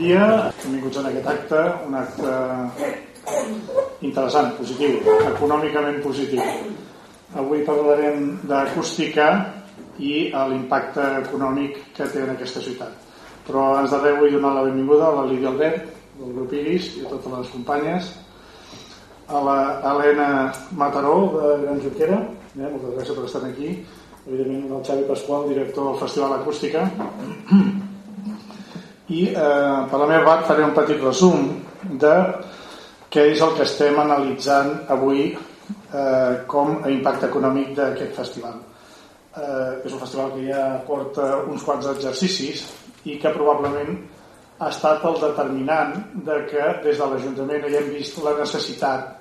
dia, benvinguts en aquest acte, un acte interessant, positiu, econòmicament positiu. Avui parlarem d'acústica i l'impacte econòmic que té en aquesta ciutat. Però abans de res vull donar la benvinguda a la Lídia Albert, del grup Iris, i a totes les companyes, a la Helena Mataró, de Gran Junquera, eh, moltes gràcies per estar aquí, evidentment el Xavi Pasqual, director del Festival Acústica, i eh, per la meva part faré un petit resum de què és el que estem analitzant avui eh, com a impacte econòmic d'aquest festival. Eh, és un festival que ja porta uns quants exercicis i que probablement ha estat el determinant de que des de l'Ajuntament haguem vist la necessitat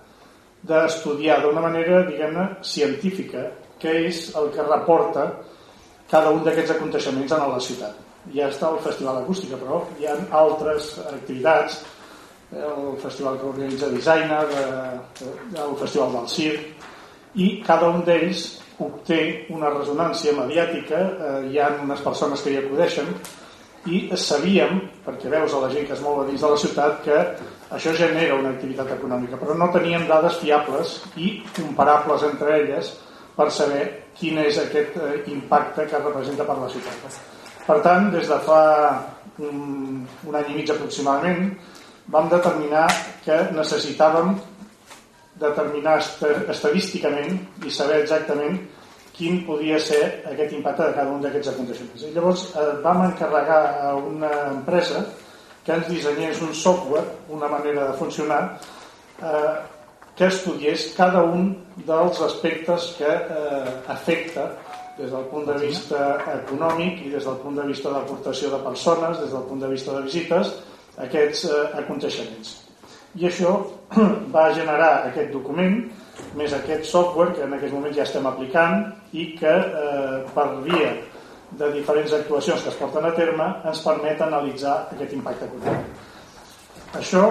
d'estudiar d'una manera, diguem-ne, científica què és el que reporta cada un d'aquests aconteixements en la ciutat ja està el Festival Acústica, però hi ha altres activitats, el festival que organitza Designer, el Festival del Circ, i cada un d'ells obté una resonància mediàtica, eh, hi ha unes persones que hi acudeixen, i sabíem, perquè veus a la gent que es mou a dins de la ciutat, que això genera una activitat econòmica, però no teníem dades fiables i comparables entre elles per saber quin és aquest eh, impacte que representa per la ciutat. Per tant, des de fa un, un any i mig aproximadament, vam determinar que necessitàvem determinar estadísticament i saber exactament quin podia ser aquest impacte de cada un d'aquests aconteixements. I llavors eh, vam encarregar a una empresa que ens dissenyés un software, una manera de funcionar, eh, que estudiés cada un dels aspectes que eh, afecta des del punt de vista econòmic i des del punt de vista d'aportació de persones, des del punt de vista de visites, aquests eh, aconteixements. I això va generar aquest document, més aquest software que en aquest moment ja estem aplicant i que eh, per via de diferents actuacions que es porten a terme ens permet analitzar aquest impacte econòmic. Això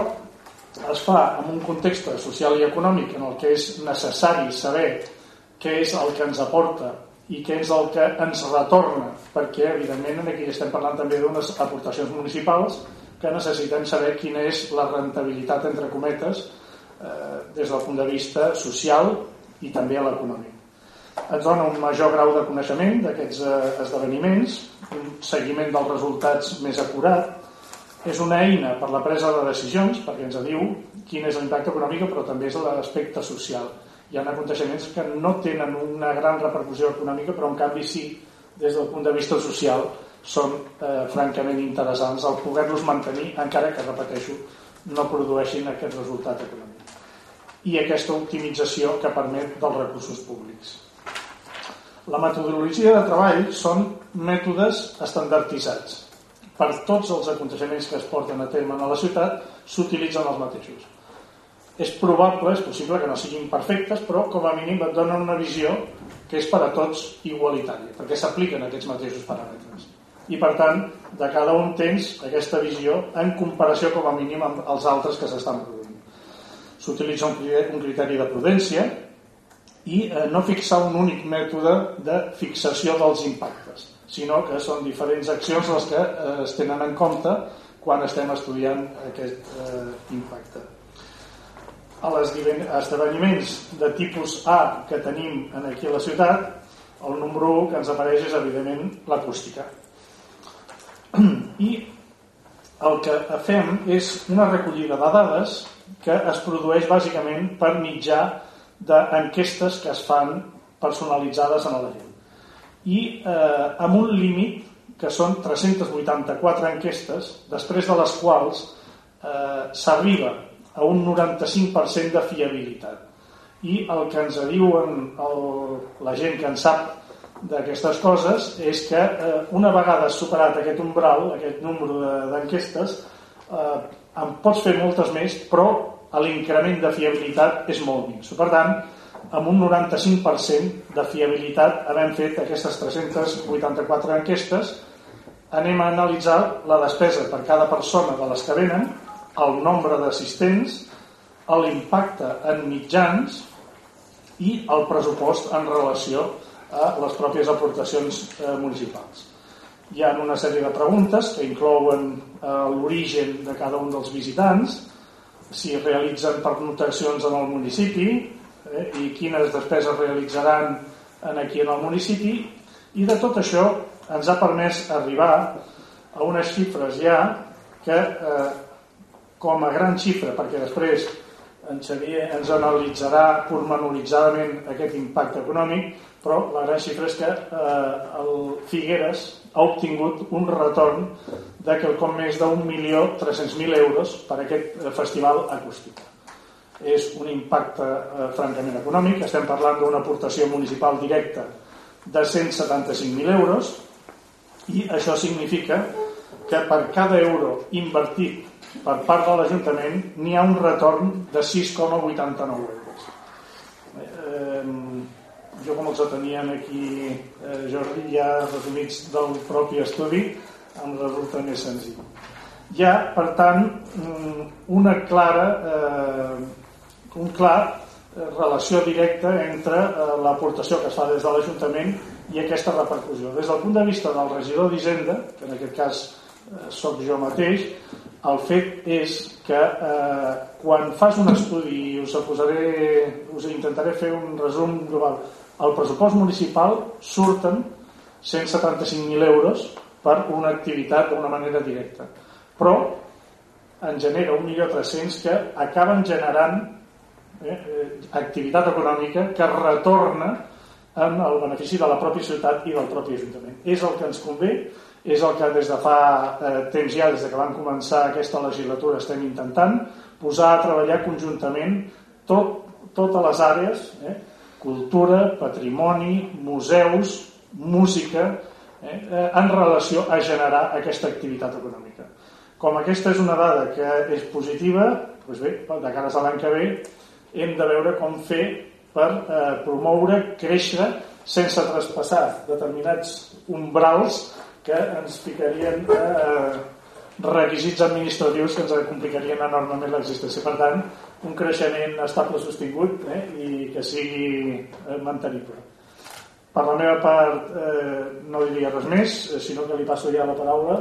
es fa en un context social i econòmic en el que és necessari saber què és el que ens aporta i què és el que ens retorna, perquè evidentment aquí estem parlant també d'unes aportacions municipals que necessitem saber quina és la rentabilitat, entre cometes, eh, des del punt de vista social i també a l'econòmic. Ens dona un major grau de coneixement d'aquests eh, esdeveniments, un seguiment dels resultats més acurat, és una eina per la presa de decisions, perquè ens diu quin és l'impacte econòmic, però també és l'aspecte social hi ha aconteixements que no tenen una gran repercussió econòmica però en canvi sí, des del punt de vista social són eh, francament interessants el poder-los mantenir encara que, repeteixo, no produeixin aquest resultat econòmic i aquesta optimització que permet dels recursos públics. La metodologia de treball són mètodes estandarditzats. Per tots els aconteixements que es porten a terme a la ciutat s'utilitzen els mateixos és probable, és possible que no siguin perfectes, però com a mínim et donen una visió que és per a tots igualitària, perquè s'apliquen aquests mateixos paràmetres. I per tant, de cada un tens aquesta visió en comparació com a mínim amb els altres que s'estan produint. S'utilitza un criteri de prudència i eh, no fixar un únic mètode de fixació dels impactes, sinó que són diferents accions les que eh, es tenen en compte quan estem estudiant aquest eh, impacte a les esdeveniments de tipus A que tenim aquí a la ciutat, el número 1 que ens apareix és, evidentment, l'acústica. I el que fem és una recollida de dades que es produeix bàsicament per mitjà d'enquestes que es fan personalitzades en la gent. I eh, amb un límit que són 384 enquestes, després de les quals eh, s'arriba a un 95% de fiabilitat. I el que ens diuen el, la gent que en sap d'aquestes coses és que eh, una vegada superat aquest umbral, aquest número d'enquestes, de, eh, en pots fer moltes més, però l'increment de fiabilitat és molt minso. Per tant, amb un 95% de fiabilitat, havent fet aquestes 384 enquestes, anem a analitzar la despesa per cada persona de les que venen el nombre d'assistents, l'impacte en mitjans i el pressupost en relació a les pròpies aportacions eh, municipals. hi ha una sèrie de preguntes que inclouen eh, l'origen de cada un dels visitants, si realitzen pernotacions en el municipi eh, i quines despeses realitzaran en aquí en el municipi i de tot això ens ha permès arribar a unes xifres ja que eh, com a gran xifra, perquè després en Xavier ens analitzarà pormenoritzadament aquest impacte econòmic, però la gran xifra és que eh, el Figueres ha obtingut un retorn de quelcom més d'un milió 300.000 euros per aquest eh, festival acústic. És un impacte eh, francament econòmic, estem parlant d'una aportació municipal directa de 175.000 euros i això significa que per cada euro invertit per part de l'Ajuntament n'hi ha un retorn de 6,89 euros. Eh, jo com els tenien aquí eh, Jordi ja resumits del propi estudi em resulta més senzill. Hi ha, per tant, mm, una clara eh, un clar eh, relació directa entre eh, l'aportació que es fa des de l'Ajuntament i aquesta repercussió. Des del punt de vista del regidor d'Hisenda, que en aquest cas sóc jo mateix, el fet és que eh, quan fas un estudi us, posaré, us intentaré fer un resum global al pressupost municipal surten 175.000 euros per una activitat d'una manera directa però en genera 1.300.000 que acaben generant eh, eh, activitat econòmica que retorna en el benefici de la pròpia ciutat i del propi Ajuntament. És el que ens convé és el que des de fa eh, temps ja, des de que vam començar aquesta legislatura, estem intentant posar a treballar conjuntament tot, totes les àrees, eh, cultura, patrimoni, museus, música, eh, eh, en relació a generar aquesta activitat econòmica. Com aquesta és una dada que és positiva, doncs bé, de cara a l'any que ve hem de veure com fer per eh, promoure, créixer, sense traspassar determinats umbrals que ens ficarien eh, requisits administratius que ens complicarien enormement l'existència. Per tant, un creixement estable sostingut eh, i que sigui eh, mantenible. Per la meva part eh, no diria res més, eh, sinó que li passo ja la paraula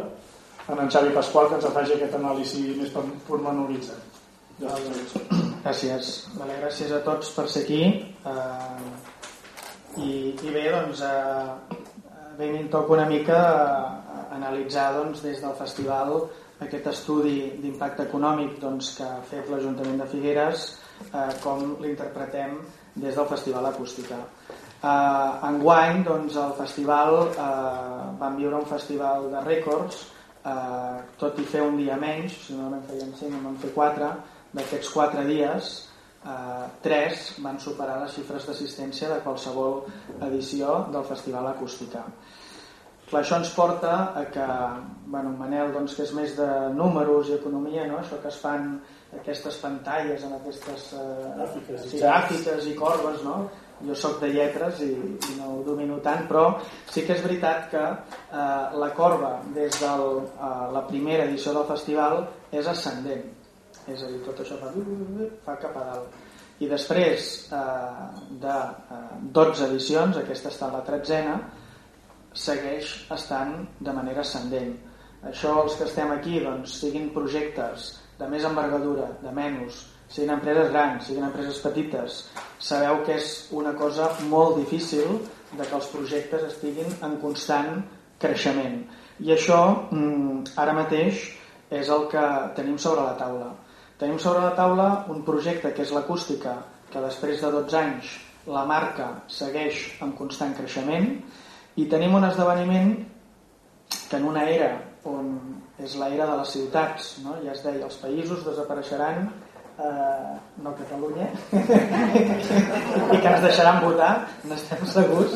a en Xavi Pasqual que ens faci aquest anàlisi més pormenoritzat. Gràcies. Vale, gràcies a tots per ser aquí. Eh, i, I bé, doncs, eh, em toca una mica analitzar doncs, des del festival aquest estudi d'impacte econòmic doncs, que ha fet l'Ajuntament de Figueres, eh, com l'interpretem des del Festival Acústica. Eh, enguany, doncs, el festival eh, vam viure un festival de rècords, eh, tot i fer un dia menys, si no en feien 5, en vam fer 4, d'aquests 4 dies, eh, 3 van superar les xifres d'assistència de qualsevol edició del Festival Acústica. Clar, això ens porta a que, bueno, Manel, doncs, que és més de números i economia, no? això que es fan aquestes pantalles en aquestes eh, gràfiques, sí, gràfiques i corbes, no? jo sóc de lletres i, i no ho domino tant, però sí que és veritat que eh, la corba des de eh, la primera edició del festival és ascendent, és a dir, tot això fa, fa cap a dalt. I després eh, de eh, 12 edicions, aquesta està la tretzena, segueix estant de manera ascendent. Això els que estem aquí doncs, siguin projectes de més envergadura, de menys, siguin empreses grans, siguin empreses petites, sabeu que és una cosa molt difícil de que els projectes estiguin en constant creixement. I això mm, ara mateix és el que tenim sobre la taula. Tenim sobre la taula un projecte que és l'acústica, que després de 12 anys la marca segueix en constant creixement i tenim un esdeveniment que en una era on és l'era de les ciutats, no? ja es deia, els països desapareixeran, eh, no Catalunya, i que ens deixaran votar, n'estem segurs,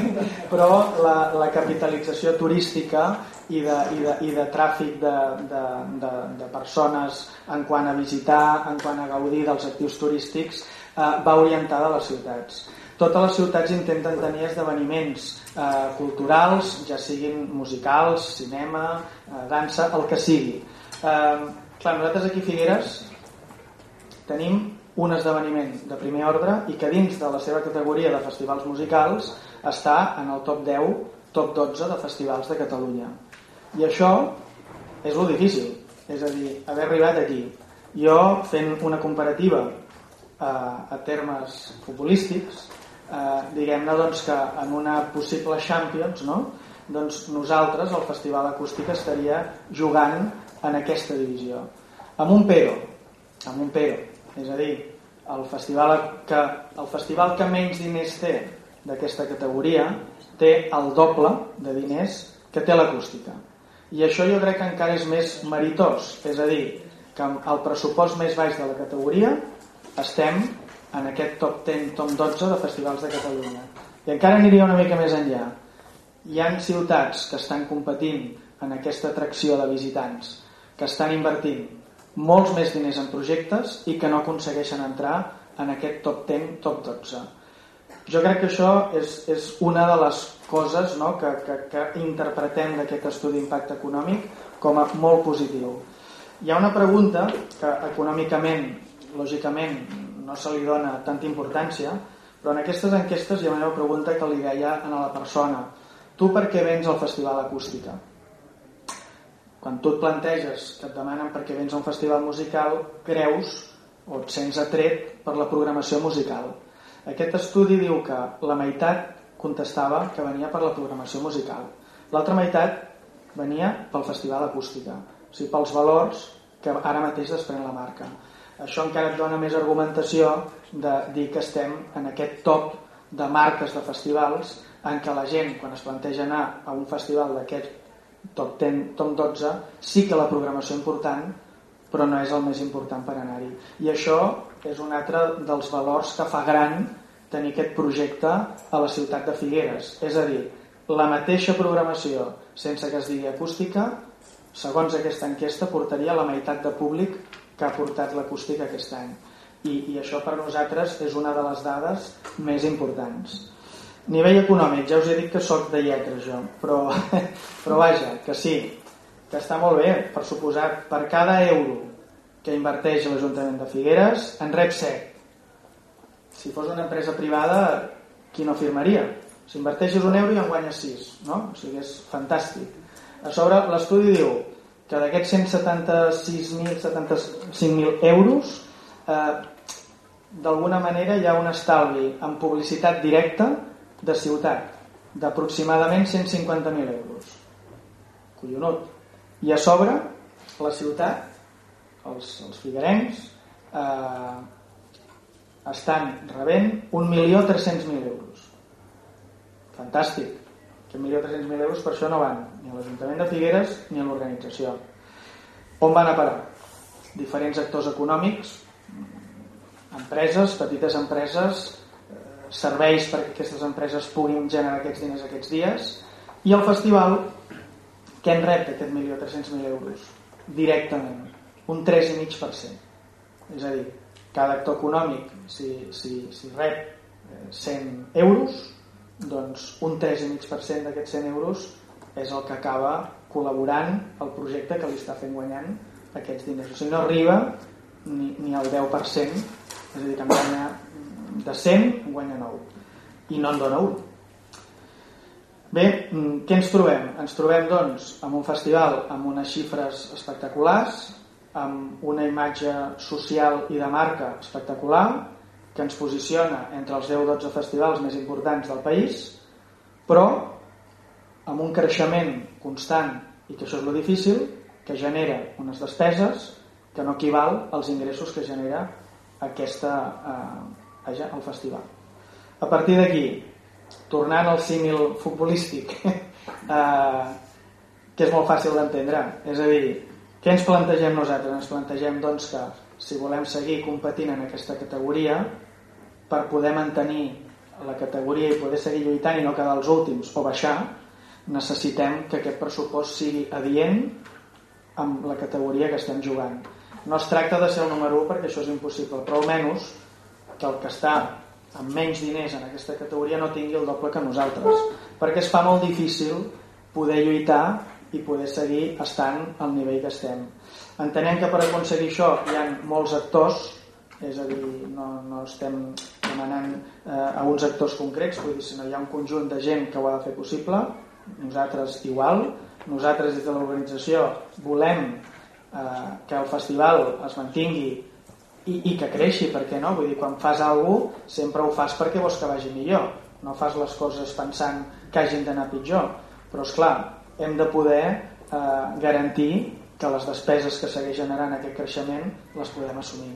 però la, la capitalització turística i de, i de, i de tràfic de, de, de, de persones en quant a visitar, en quant a gaudir dels actius turístics, eh, va orientada a les ciutats. Totes les ciutats intenten tenir esdeveniments eh, culturals, ja siguin musicals, cinema, eh, dansa, el que sigui. Eh, clar, nosaltres aquí Figueres tenim un esdeveniment de primer ordre i que dins de la seva categoria de festivals musicals està en el top 10 top 12 de festivals de Catalunya. I això és lo difícil, és a dir, haver arribat aquí. Jo, fent una comparativa eh, a termes futbolístics, eh, diguem-ne doncs, que en una possible Champions, no? doncs nosaltres, el Festival Acústic, estaria jugant en aquesta divisió. Amb un pero, amb un pero, és a dir, el festival que, el festival que menys diners té d'aquesta categoria té el doble de diners que té l'acústica. I això jo crec que encara és més meritós, és a dir, que amb el pressupost més baix de la categoria estem en aquest top 10, top 12 de festivals de Catalunya. I encara aniria una mica més enllà. Hi han ciutats que estan competint en aquesta atracció de visitants, que estan invertint molts més diners en projectes i que no aconsegueixen entrar en aquest top 10, top 12. Jo crec que això és, és una de les coses no, que, que, que interpretem d'aquest estudi d'impacte econòmic com a molt positiu. Hi ha una pregunta que econòmicament, lògicament, no se li dona tanta importància, però en aquestes enquestes hi ha una pregunta que li deia a la persona tu per què vens al Festival Acústica? Quan tu et planteges que et demanen per què vens a un festival musical, creus o et sents atret per la programació musical. Aquest estudi diu que la meitat contestava que venia per la programació musical. L'altra meitat venia pel festival acústica, o sigui, pels valors que ara mateix desprèn la marca. Això encara et dona més argumentació de dir que estem en aquest top de marques de festivals en què la gent, quan es planteja anar a un festival d'aquest top 10, top 12 sí que la programació important però no és el més important per anar-hi. I això és un altre dels valors que fa gran tenir aquest projecte a la ciutat de Figueres. És a dir, la mateixa programació sense que es digui acústica segons aquesta enquesta portaria la meitat de públic que ha portat l'acústica aquest any. I, i això per nosaltres és una de les dades més importants Nivell econòmic, ja us he dit que sóc de lletres jo, però, però vaja, que sí, que està molt bé, per suposat, per cada euro que inverteix l'Ajuntament de Figueres, en rep 7. Si fos una empresa privada, qui no firmaria? Si inverteixes un euro i en guanyes 6, no? O sigui, és fantàstic. A sobre, l'estudi diu que d'aquests 176.000, 75.000 euros, eh, d'alguna manera hi ha un estalvi en publicitat directa de ciutat d'aproximadament 150.000 euros. Collonut. I a sobre, la ciutat, els, els figuerencs, eh, estan rebent 1.300.000 euros. Fantàstic. Que 1.300.000 euros per això no van ni a l'Ajuntament de Figueres ni a l'organització. On van a parar? Diferents actors econòmics, empreses, petites empreses, serveis perquè aquestes empreses puguin generar aquests diners aquests dies. I el festival que en rep aquest 1.300.000 euros directament un 3,5% és a dir, cada actor econòmic si, si, si rep 100 eh, euros doncs un 3,5% d'aquests 100 euros és el que acaba col·laborant al projecte que li està fent guanyant aquests diners. O sigui, no arriba ni, ni al 10% és a dir, que en guanya de 100 en guanya 9 i no en dona 1 bé, mm, què ens trobem? ens trobem doncs amb un festival amb unes xifres espectaculars amb una imatge social i de marca espectacular que ens posiciona entre els 10-12 festivals més importants del país però amb un creixement constant i que això és lo difícil que genera unes despeses que no equival als ingressos que genera aquesta, eh, vaja, al festival. A partir d'aquí, tornant al símil futbolístic, eh, que és molt fàcil d'entendre, és a dir, què ens plantegem nosaltres? Ens plantegem doncs, que si volem seguir competint en aquesta categoria, per poder mantenir la categoria i poder seguir lluitant i no quedar els últims o baixar, necessitem que aquest pressupost sigui adient amb la categoria que estem jugant. No es tracta de ser el número 1 perquè això és impossible, però almenys que el que està amb menys diners en aquesta categoria no tingui el doble que nosaltres perquè es fa molt difícil poder lluitar i poder seguir estant al nivell que estem. Entenem que per aconseguir això hi ha molts actors és a dir, no, no estem demanant eh, a uns actors concrets vull dir, sinó hi ha un conjunt de gent que ho ha de fer possible nosaltres igual, nosaltres des de l'organització volem eh, que el festival es mantingui i, i que creixi, perquè no? Vull dir, quan fas alguna cosa sempre ho fas perquè vols que vagi millor, no fas les coses pensant que hagin d'anar pitjor, però és clar, hem de poder eh, garantir que les despeses que segueix generant aquest creixement les podem assumir.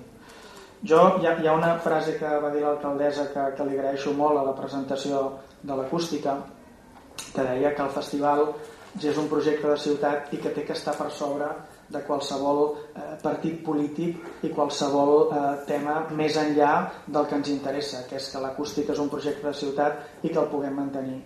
Jo, hi ha, hi ha una frase que va dir l'alcaldessa que, que li agraeixo molt a la presentació de l'acústica, que deia que el festival ja és un projecte de ciutat i que té que estar per sobre de qualsevol eh, partit polític i qualsevol eh, tema més enllà del que ens interessa, que és que l'acústica és un projecte de ciutat i que el puguem mantenir.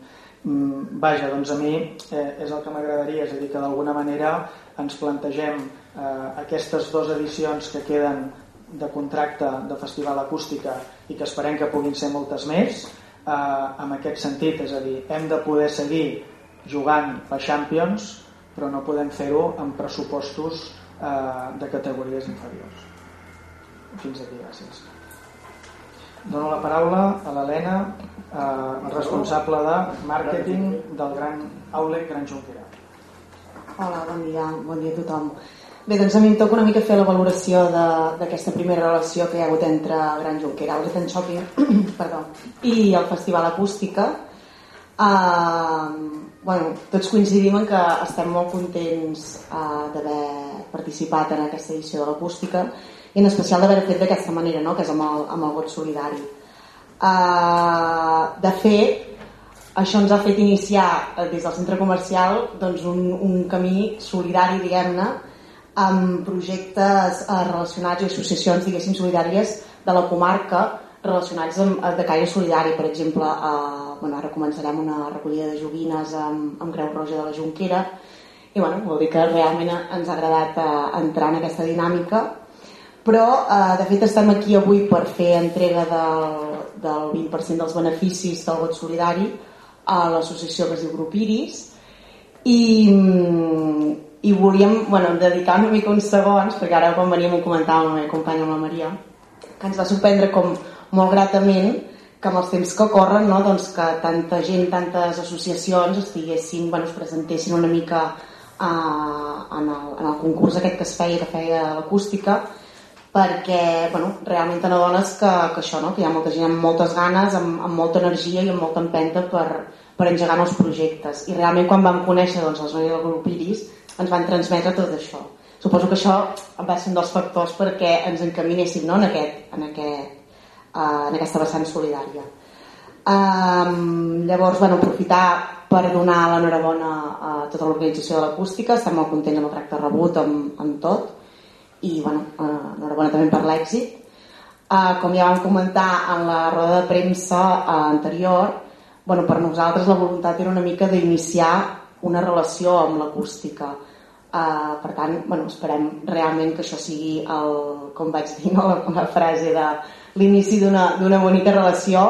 Mm, vaja, doncs a mi eh, és el que m'agradaria, és a dir, que d'alguna manera ens plantegem eh, aquestes dues edicions que queden de contracte de Festival Acústica i que esperem que puguin ser moltes més, eh, en aquest sentit, és a dir, hem de poder seguir jugant la Champions, però no podem fer-ho amb pressupostos eh, de categories inferiors. Fins aquí, gràcies. Dono la paraula a l'Helena, eh, responsable de màrqueting del Gran Outlet Gran Junquera. Hola, bon dia, bon dia a tothom. Bé, doncs a mi em toca una mica fer la valoració d'aquesta primera relació que hi ha hagut entre Gran Junquera, Outlet and Shopping, perdó, i el Festival Acústica. Uh, bueno, tots coincidim en que estem molt contents uh, d'haver participat en aquesta edició de l'acústica i en especial d'haver fet d'aquesta manera, no? que és amb el, amb el vot solidari. Uh, de fet, això ens ha fet iniciar uh, des del centre comercial doncs, un, un camí solidari, diguem-ne, amb projectes uh, relacionats i associacions, diguéssim, solidàries de la comarca relacionats amb, de caire solidari. Per exemple, uh, bueno, ara començarem una recollida de joguines amb, amb Creu Roja de la Junquera i bueno, vol dir que realment ens ha agradat uh, entrar en aquesta dinàmica però eh, de fet estem aquí avui per fer entrega del, del 20% dels beneficis del vot solidari a l'associació que es diu Grup Iris i, i volíem bueno, dedicar una mica uns segons perquè ara quan veníem ho comentàvem amb la meva companya amb la Maria que ens va sorprendre com molt gratament que amb els temps que corren no, doncs que tanta gent, tantes associacions estiguessin, bueno, es presentessin una mica eh, en, el, en el concurs aquest que es feia, que feia l'acústica perquè bueno, realment te n'adones que, que això, no? que hi ha molta gent amb moltes ganes, amb, amb molta energia i amb molta empenta per, per engegar nous projectes. I realment quan vam conèixer doncs, les noies del grup Iris ens van transmetre tot això. Suposo que això va ser un dels factors perquè ens encaminéssim no? en, aquest, en, aquest, uh, en aquesta vessant solidària. Um, llavors, bueno, aprofitar per donar l'enhorabona a tota l'organització de l'acústica, estem molt contents amb el tracte rebut, amb, amb tot, i bueno, eh, enhorabona també per l'èxit. Eh, com ja vam comentar en la roda de premsa eh, anterior, bueno, per nosaltres la voluntat era una mica d'iniciar una relació amb l'acústica. Uh, per tant, bueno, esperem realment que això sigui el, com vaig dir, no? la, la frase de l'inici d'una bonica relació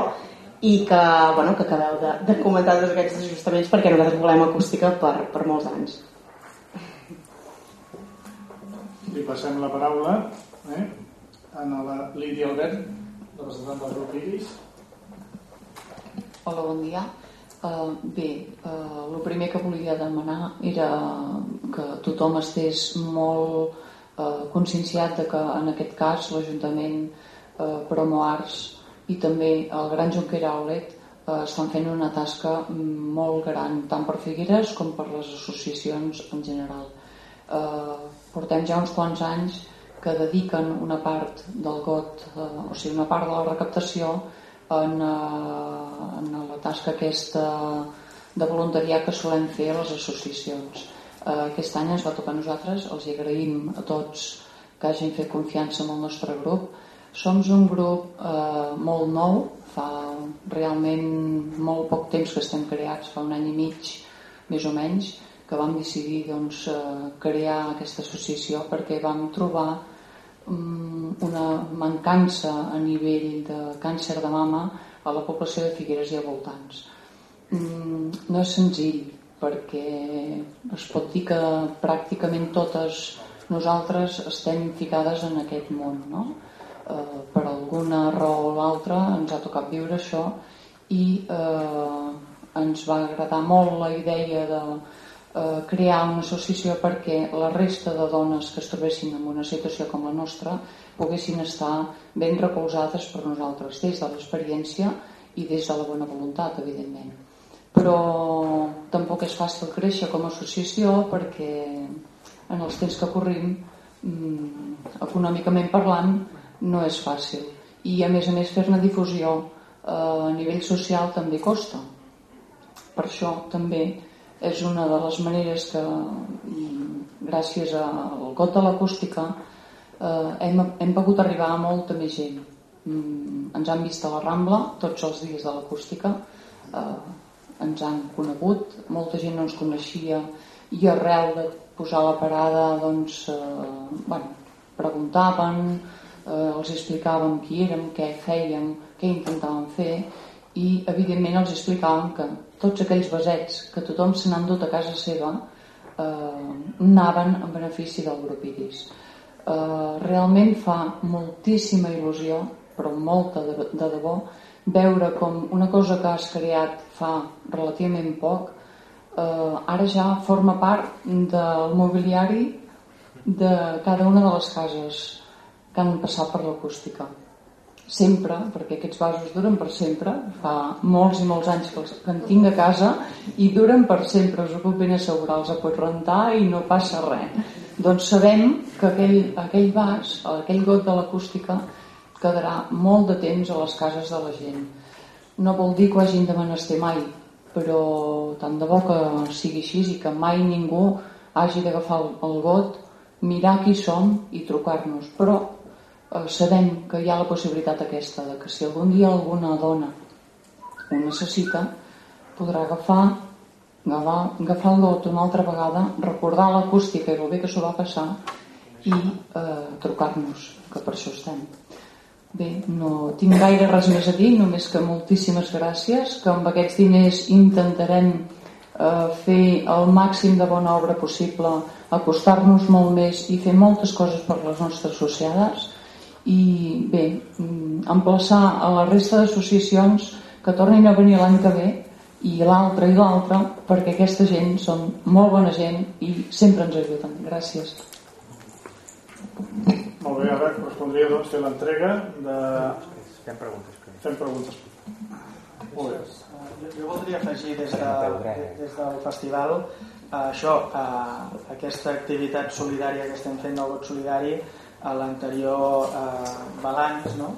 i que, bueno, que acabeu de, de comentar tots aquests ajustaments perquè nosaltres volem acústica per, per molts anys li passem la paraula eh, a la Lídia Albert, representant del grup Iris. Hola, bon dia. Uh, bé, uh, el primer que volia demanar era que tothom estés molt uh, conscienciat de que en aquest cas l'Ajuntament uh, Promo Arts i també el Gran Junquera Outlet uh, estan fent una tasca molt gran tant per Figueres com per les associacions en general eh, portem ja uns quants anys que dediquen una part del got, eh, o sigui, una part de la recaptació en, eh, en la tasca aquesta de voluntariat que solem fer a les associacions. Eh, aquest any ens va tocar a nosaltres, els agraïm a tots que hagin fet confiança en el nostre grup. Som un grup eh, molt nou, fa realment molt poc temps que estem creats, fa un any i mig més o menys, que vam decidir doncs, eh, crear aquesta associació perquè vam trobar um, una mancança a nivell de càncer de mama a la població de Figueres i a voltants. Um, no és senzill perquè es pot dir que pràcticament totes nosaltres estem ficades en aquest món, no? Eh, per alguna raó o l'altra ens ha tocat viure això i eh, ens va agradar molt la idea de eh, crear una associació perquè la resta de dones que es trobessin en una situació com la nostra poguessin estar ben recolzades per nosaltres des de l'experiència i des de la bona voluntat, evidentment. Però tampoc és fàcil créixer com a associació perquè en els temps que corrim, mm, econòmicament parlant, no és fàcil. I a més a més fer-ne difusió eh, a nivell social també costa. Per això també és una de les maneres que gràcies al got de l'acústica eh, hem, hem pogut arribar a molta més gent mm, ens han vist a la Rambla tots els dies de l'acústica eh, ens han conegut molta gent no ens coneixia i arrel de posar la parada doncs, eh, bueno, preguntaven eh, els explicàvem qui érem, què fèiem què intentàvem fer i evidentment els explicàvem que tots aquells besets que tothom se n'han dut a casa seva eh, anaven en benefici del grup IRIS. Eh, realment fa moltíssima il·lusió, però molta de, de debò, veure com una cosa que has creat fa relativament poc eh, ara ja forma part del mobiliari de cada una de les cases que han passat per l'acústica sempre, perquè aquests vasos duren per sempre, fa molts i molts anys que, els, que en tinc a casa i duren per sempre, us ho puc ben assegurar, els pot rentar i no passa res. Doncs sabem que aquell, aquell vas, aquell got de l'acústica, quedarà molt de temps a les cases de la gent. No vol dir que ho hagin de menester mai, però tant de bo que sigui així i que mai ningú hagi d'agafar el, el got, mirar qui som i trucar-nos. Però sabem que hi ha la possibilitat aquesta de que si algun dia alguna dona ho necessita podrà agafar agafar, agafar el got una altra vegada recordar l'acústica i el bé que s'ho va passar i eh, trucar-nos que per això estem. Bé, no tinc gaire res més a dir només que moltíssimes gràcies que amb aquests diners intentarem eh, fer el màxim de bona obra possible acostar-nos molt més i fer moltes coses per les nostres associades i bé, mm, emplaçar a la resta d'associacions que tornin a venir l'any que ve i l'altre i l'altre perquè aquesta gent són molt bona gent i sempre ens ajuden. Gràcies. Molt bé, ara correspondria doncs fer l'entrega de... Fem preguntes. Fem preguntes. Molt bé. Jo, jo voldria afegir des, de, des del festival eh, això, eh, aquesta activitat solidària que estem fent del vot solidari a l'anterior eh, balanç no?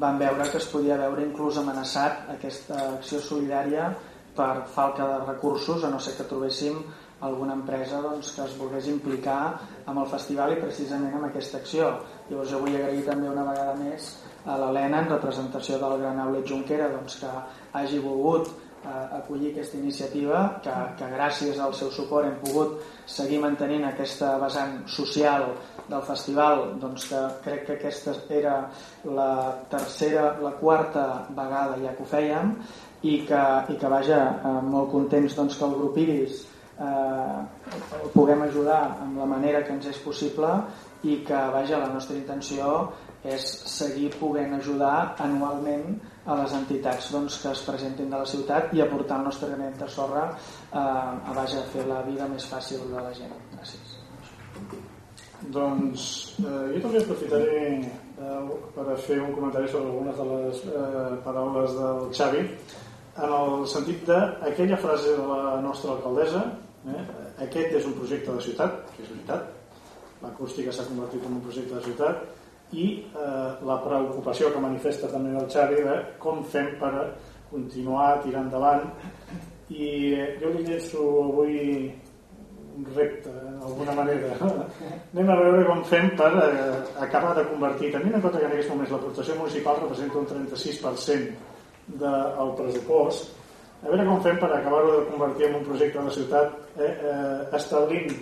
van veure que es podia veure inclús amenaçat aquesta acció solidària per falta de recursos a no ser que trobéssim alguna empresa doncs, que es volgués implicar amb el festival i precisament amb aquesta acció llavors jo vull agrair també una vegada més a l'Helena en representació del Gran Aulet Junquera doncs, que hagi volgut acollir aquesta iniciativa que, que gràcies al seu suport hem pogut seguir mantenint aquesta vessant social del festival doncs que crec que aquesta era la tercera, la quarta vegada ja que ho fèiem i que, i que vaja, eh, molt contents doncs, que el grup Iris eh, puguem ajudar amb la manera que ens és possible i que vaja, la nostra intenció és seguir poguent ajudar anualment a les entitats doncs, que es presentin de la ciutat i aportar el nostre granet de sorra eh, a, vaja, a fer la vida més fàcil de la gent. Gràcies. Doncs eh, jo també aprofitaré eh, per fer un comentari sobre algunes de les eh, paraules del Xavi en el sentit d'aquella frase de la nostra alcaldessa eh, aquest és un projecte de ciutat que és veritat l'acústica s'ha convertit en un projecte de ciutat i eh, la preocupació que manifesta també el Xavi de com fem per continuar tirant endavant. I eh, jo li llenço avui un repte, d'alguna manera. Anem a veure com fem per eh, acabar de convertir, tenint en compte que en aquests moments l'aportació municipal representa un 36% del pressupost, a veure com fem per acabar-ho de convertir en un projecte de la ciutat eh, eh, establint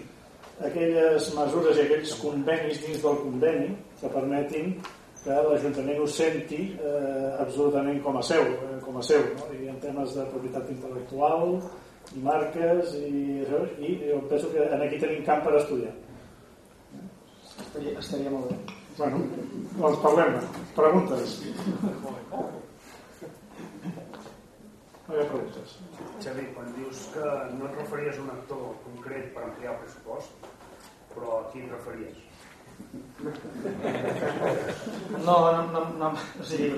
aquelles mesures i aquells convenis dins del conveni que permetin que l'Ajuntament ho senti eh, absolutament com a seu, eh, com a seu no? i en temes de propietat intel·lectual, i marques i, i jo penso que aquí tenim camp per estudiar. Estaria, estaria molt bé. Bueno, doncs parlem preguntes? No hi ha preguntes. Xavi, quan dius que no et referies a un actor concret per ampliar el pressupost, però a qui et referies? No, no, no, no, o sigui,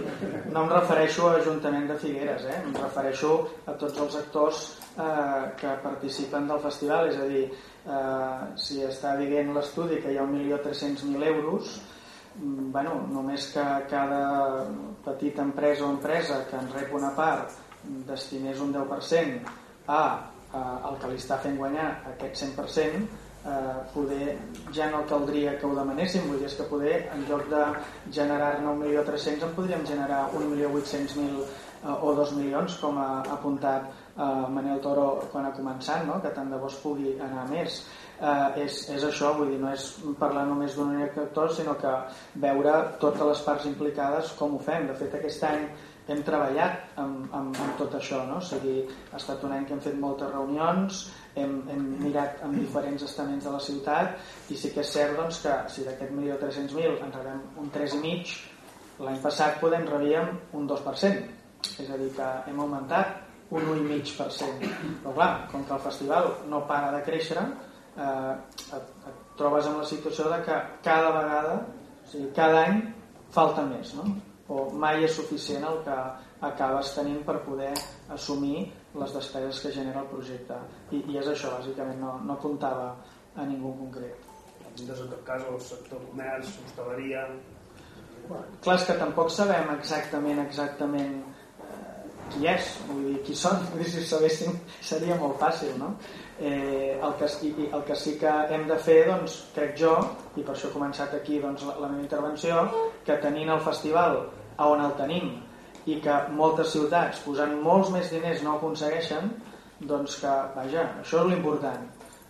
no em refereixo a Ajuntament de Figueres, eh? em refereixo a tots els actors eh, que participen del festival, és a dir, eh, si està dient l'estudi que hi ha 1.300.000 euros, mm, bueno, només que cada petita empresa o empresa que en rep una part destinés un 10% a, a que li està fent guanyar aquest 100%, eh, poder ja no caldria que ho demanéssim vull dir que poder en lloc de generar-ne 1.300.000 en podríem generar 1.800.000 eh, o 2 milions com ha apuntat eh, Manel Toro quan ha començat no? que tant de bo pugui anar més eh, és, és això, vull dir, no és parlar només d'un actor sinó que veure totes les parts implicades com ho fem, de fet aquest any hem treballat amb, amb, amb tot això no? o sigui, ha estat un any que hem fet moltes reunions hem, hem mirat amb diferents estaments de la ciutat i sí que és cert doncs, que si d'aquest 1.300.000 en rebem un 3,5 l'any passat podem rebíem un 2% és a dir que hem augmentat un 1,5% però clar, com que el festival no para de créixer eh, et, et trobes en la situació de que cada vegada o sigui, cada any falta més no? O mai és suficient el que acabes tenint per poder assumir les despeses que genera el projecte. I, i és això, bàsicament no, no apuntava a ningú en concret. Des en tot cas el sector comerç, hostaleria bueno, clar, és que tampoc sabem exactament exactament eh, qui és. Vull dir, qui són, vull dir, si ho sabéssim seria molt fàcil no? Eh, el, que, el que sí que hem de fer doncs, crec jo, i per això he començat aquí doncs, la, la meva intervenció que tenint el festival a on el tenim i que moltes ciutats posant molts més diners no aconsegueixen doncs que, vaja, això és l'important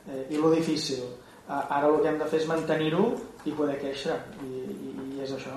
eh, i lo difícil eh, ara el que hem de fer és mantenir-ho i poder créixer i, i, i és això